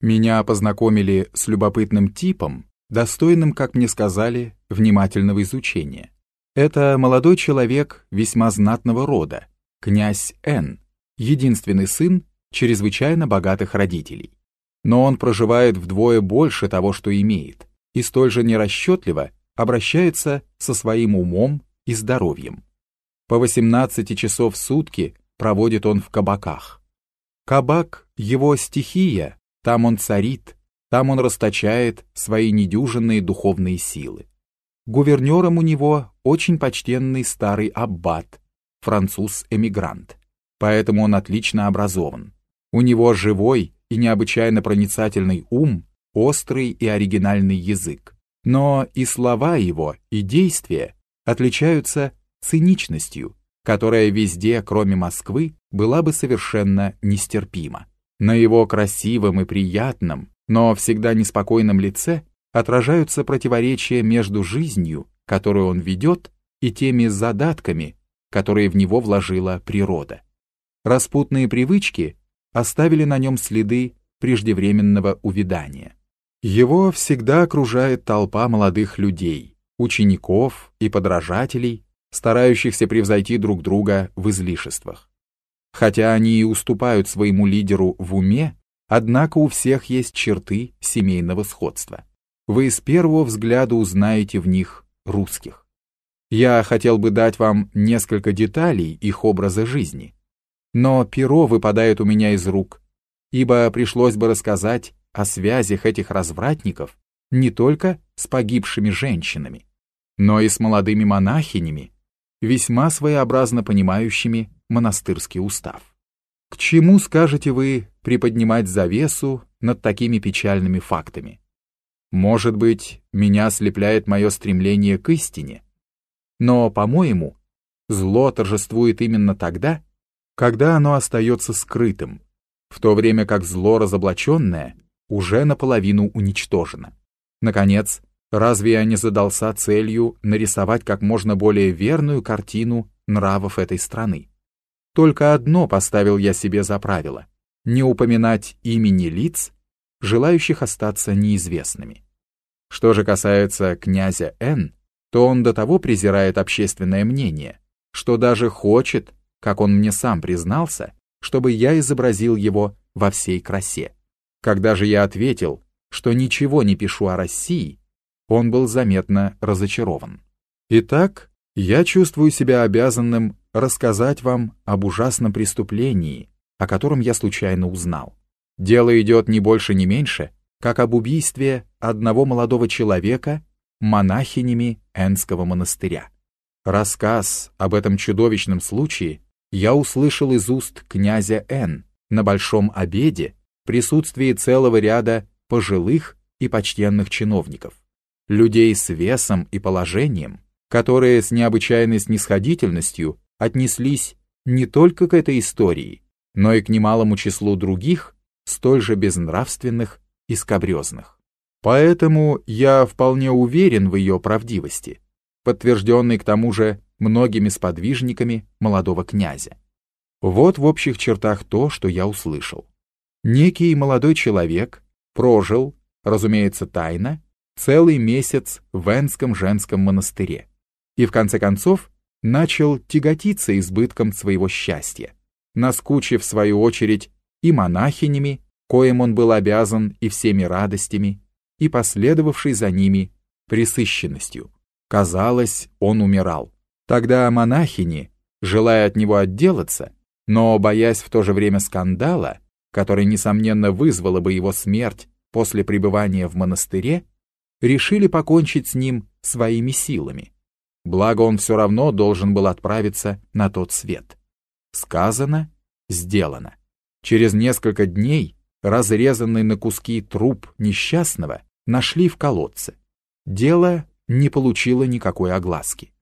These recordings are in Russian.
Меня познакомили с любопытным типом, достойным, как мне сказали, внимательного изучения. Это молодой человек весьма знатного рода, князь Н, единственный сын чрезвычайно богатых родителей. Но он проживает вдвое больше того, что имеет, и столь же нерасчетливо обращается со своим умом и здоровьем. По 18 часов в сутки проводит он в кабаках. Кабак — его стихия, там он царит, там он расточает свои недюжинные духовные силы. Гувернером у него очень почтенный старый аббат, француз-эмигрант, поэтому он отлично образован. У него живой и необычайно проницательный ум, острый и оригинальный язык. Но и слова его, и действия отличаются циничностью, которая везде, кроме Москвы, была бы совершенно нестерпима. На его красивом и приятном, но всегда неспокойном лице отражаются противоречия между жизнью, которую он ведет, и теми задатками, которые в него вложила природа. Распутные привычки оставили на нем следы преждевременного увядания. Его всегда окружает толпа молодых людей, учеников и подражателей, старающихся превзойти друг друга в излишествах. Хотя они и уступают своему лидеру в уме, однако у всех есть черты семейного сходства. Вы с первого взгляда узнаете в них русских. Я хотел бы дать вам несколько деталей их образа жизни, но перо выпадает у меня из рук, ибо пришлось бы рассказать о связях этих развратников не только с погибшими женщинами, но и с молодыми монахинями, весьма своеобразно понимающими монастырский устав. К чему, скажете вы, приподнимать завесу над такими печальными фактами? Может быть, меня ослепляет мое стремление к истине? Но, по-моему, зло торжествует именно тогда, когда оно остается скрытым, в то время как зло разоблаченное уже наполовину уничтожено. Наконец, разве я не задался целью нарисовать как можно более верную картину нравов этой страны? Только одно поставил я себе за правило — не упоминать имени лиц, желающих остаться неизвестными. Что же касается князя Н, то он до того презирает общественное мнение, что даже хочет, как он мне сам признался, чтобы я изобразил его во всей красе. Когда же я ответил, что ничего не пишу о России, он был заметно разочарован. Итак, я чувствую себя обязанным рассказать вам об ужасном преступлении, о котором я случайно узнал. Дело идет не больше, не меньше, как об убийстве одного молодого человека монахинями Энского монастыря. Рассказ об этом чудовищном случае я услышал из уст князя Н на большом обеде в присутствии целого ряда пожилых и почтенных чиновников, людей с весом и положением, которые с необычайной снисходительностью отнеслись не только к этой истории, но и к немалому числу других, столь же безнравственных и скабрезных. Поэтому я вполне уверен в ее правдивости, подтвержденной к тому же многими сподвижниками молодого князя. Вот в общих чертах то, что я услышал. Некий молодой человек прожил, разумеется, тайно, целый месяц в Энском женском монастыре и в конце концов начал тяготиться избытком своего счастья, наскучив в свою очередь и монахинями, коим он был обязан и всеми радостями, и последовавшей за ними присыщенностью. Казалось, он умирал. Тогда монахини, желая от него отделаться, но боясь в то же время скандала, который, несомненно, вызвало бы его смерть после пребывания в монастыре, решили покончить с ним своими силами. Благо он все равно должен был отправиться на тот свет. Сказано, сделано. Через несколько дней разрезанный на куски труп несчастного нашли в колодце. Дело не получило никакой огласки.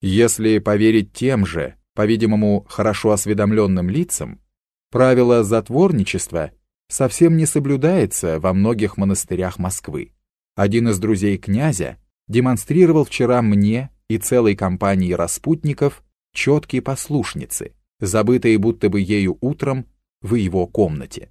Если поверить тем же, по-видимому, хорошо осведомленным лицам, правило затворничества совсем не соблюдается во многих монастырях Москвы. Один из друзей князя демонстрировал вчера мне и целой компании распутников четкие послушницы, забытые будто бы ею утром в его комнате.